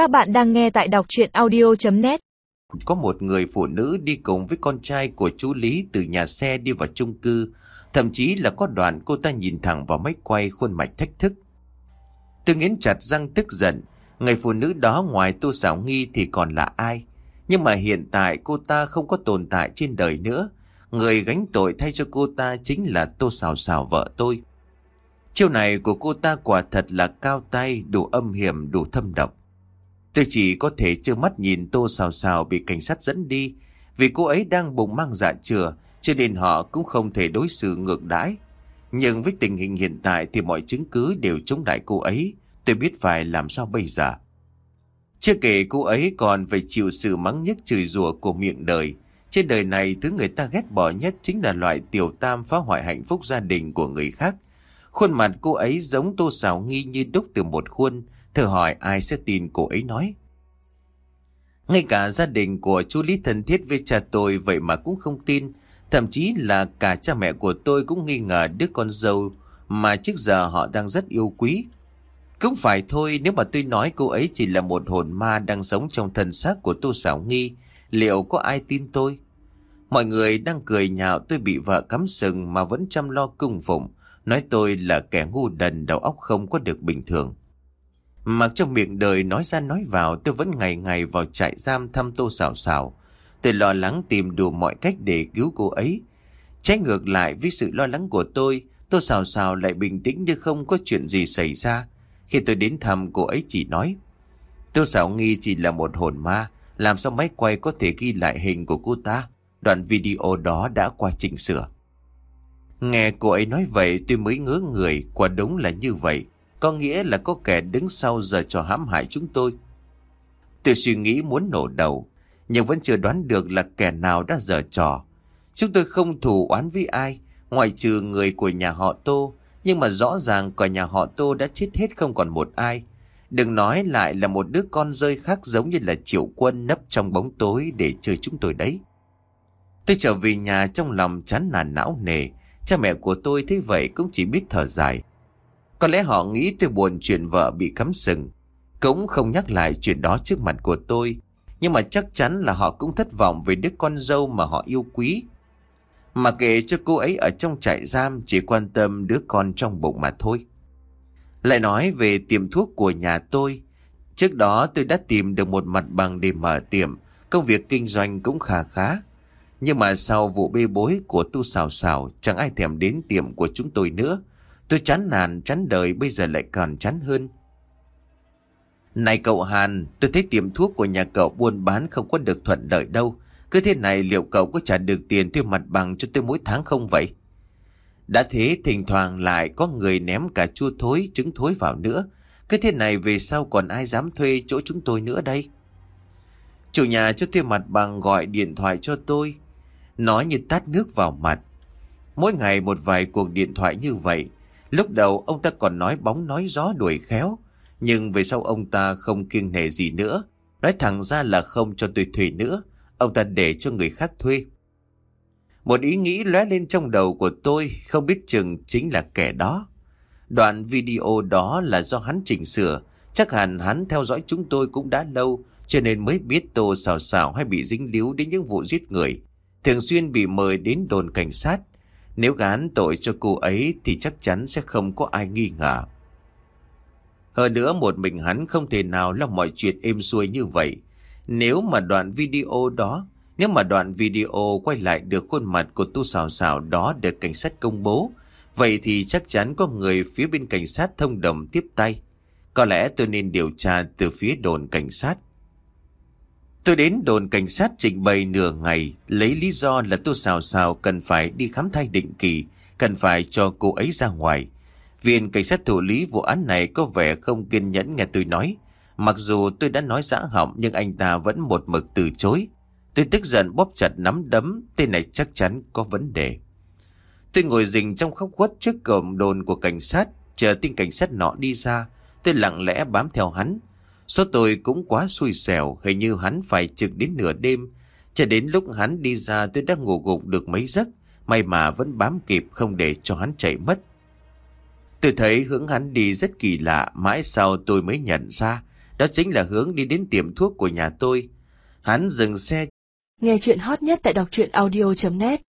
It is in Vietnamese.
Các bạn đang nghe tại đọc chuyện audio.net Có một người phụ nữ đi cùng với con trai của chú Lý từ nhà xe đi vào chung cư. Thậm chí là có đoạn cô ta nhìn thẳng vào máy quay khuôn mặt thách thức. Tôi nghiến chặt răng tức giận. Người phụ nữ đó ngoài tô xảo nghi thì còn là ai? Nhưng mà hiện tại cô ta không có tồn tại trên đời nữa. Người gánh tội thay cho cô ta chính là tô xào xào vợ tôi. Chiêu này của cô ta quả thật là cao tay, đủ âm hiểm, đủ thâm độc. Tôi chỉ có thể trơ mắt nhìn tô xào xào bị cảnh sát dẫn đi, vì cô ấy đang bụng mang dạ chừa, cho nên họ cũng không thể đối xử ngược đãi. Nhưng với tình hình hiện tại thì mọi chứng cứ đều chống lại cô ấy, tôi biết phải làm sao bây giờ. Chưa kể cô ấy còn phải chịu sự mắng nhất chửi rủa của miệng đời. Trên đời này thứ người ta ghét bỏ nhất chính là loại tiểu tam phá hoại hạnh phúc gia đình của người khác. Khuôn mặt cô ấy giống tô xào nghi như đúc từ một khuôn, thử hỏi ai sẽ tin cô ấy nói. Ngay cả gia đình của chú Lý thân thiết với cha tôi vậy mà cũng không tin. Thậm chí là cả cha mẹ của tôi cũng nghi ngờ đứa con dâu mà trước giờ họ đang rất yêu quý. Cũng phải thôi nếu mà tôi nói cô ấy chỉ là một hồn ma đang sống trong thân xác của Tô Sảo Nghi, liệu có ai tin tôi? Mọi người đang cười nhạo tôi bị vợ cắm sừng mà vẫn chăm lo cung phụng, nói tôi là kẻ ngu đần đầu óc không có được bình thường. Mặc trong miệng đời nói ra nói vào tôi vẫn ngày ngày vào trại giam thăm Tô xào xào, Tôi lo lắng tìm đủ mọi cách để cứu cô ấy. Trái ngược lại với sự lo lắng của tôi, Tô xào xào lại bình tĩnh như không có chuyện gì xảy ra. Khi tôi đến thăm cô ấy chỉ nói Tô xào Nghi chỉ là một hồn ma Làm sao máy quay có thể ghi lại hình của cô ta Đoạn video đó đã qua chỉnh sửa Nghe cô ấy nói vậy tôi mới ngớ người Quả đúng là như vậy có nghĩa là có kẻ đứng sau giờ cho hãm hại chúng tôi Tôi suy nghĩ muốn nổ đầu, Nhưng vẫn chưa đoán được là kẻ nào đã dở trò Chúng tôi không thù oán với ai, Ngoại trừ người của nhà họ Tô, nhưng mà rõ ràng cả nhà họ Tô đã chết hết không còn một ai. Đừng nói lại là một đứa con rơi khác giống như là triệu quân nấp trong bóng tối để chơi chúng tôi đấy. Tôi trở về nhà trong lòng chán nản não nề. Cha mẹ của tôi thấy vậy cũng chỉ biết thở dài. Có lẽ họ nghĩ tôi buồn chuyện vợ bị cắm sừng. Cũng không nhắc lại chuyện đó trước mặt của tôi. Nhưng mà chắc chắn là họ cũng thất vọng về đứa con dâu mà họ yêu quý. Mà kể cho cô ấy ở trong trại giam, chỉ quan tâm đứa con trong bụng mà thôi. Lại nói về tiệm thuốc của nhà tôi. Trước đó tôi đã tìm được một mặt bằng để mở tiệm. Công việc kinh doanh cũng khá khá. Nhưng mà sau vụ bê bối của tu xào xào chẳng ai thèm đến tiệm của chúng tôi nữa. Tôi chán nản, chán đời bây giờ lại còn chán hơn. Này cậu Hàn, tôi thấy tiệm thuốc của nhà cậu buôn bán không có được thuận lợi đâu. Cứ thế này liệu cậu có trả được tiền thuê mặt bằng cho tôi mỗi tháng không vậy? Đã thế thỉnh thoảng lại có người ném cả chua thối, trứng thối vào nữa. Cứ thế này về sau còn ai dám thuê chỗ chúng tôi nữa đây? Chủ nhà cho thuê mặt bằng gọi điện thoại cho tôi. Nói như tát nước vào mặt. Mỗi ngày một vài cuộc điện thoại như vậy. Lúc đầu ông ta còn nói bóng nói gió đuổi khéo. Nhưng về sau ông ta không kiêng nể gì nữa. Nói thẳng ra là không cho tôi thuê nữa. Ông ta để cho người khác thuê. Một ý nghĩ lóe lên trong đầu của tôi, không biết chừng chính là kẻ đó. Đoạn video đó là do hắn chỉnh sửa. Chắc hẳn hắn theo dõi chúng tôi cũng đã lâu, cho nên mới biết tô xào xào hay bị dính líu đến những vụ giết người. Thường xuyên bị mời đến đồn cảnh sát. Nếu gán tội cho cô ấy thì chắc chắn sẽ không có ai nghi ngờ. Hơn nữa một mình hắn không thể nào làm mọi chuyện êm xuôi như vậy. Nếu mà đoạn video đó, nếu mà đoạn video quay lại được khuôn mặt của tu xào xào đó được cảnh sát công bố, vậy thì chắc chắn có người phía bên cảnh sát thông đồng tiếp tay. Có lẽ tôi nên điều tra từ phía đồn cảnh sát. Tôi đến đồn cảnh sát trình bày nửa ngày, lấy lý do là tôi xào xào cần phải đi khám thai định kỳ, cần phải cho cô ấy ra ngoài. Viện cảnh sát thủ lý vụ án này có vẻ không kiên nhẫn nghe tôi nói, Mặc dù tôi đã nói giã họng nhưng anh ta vẫn một mực từ chối. Tôi tức giận bóp chặt nắm đấm, tên này chắc chắn có vấn đề. Tôi ngồi rình trong khóc quất trước cổng đồn của cảnh sát, chờ tin cảnh sát nọ đi ra. Tôi lặng lẽ bám theo hắn. Số tôi cũng quá xui xẻo, hình như hắn phải trực đến nửa đêm. Cho đến lúc hắn đi ra tôi đã ngủ gục được mấy giấc, may mà vẫn bám kịp không để cho hắn chạy mất. Tôi thấy hướng hắn đi rất kỳ lạ, mãi sau tôi mới nhận ra Đó chính là hướng đi đến tiệm thuốc của nhà tôi. Hắn dừng xe Nghe chuyện hot nhất tại đọc truyện audio.net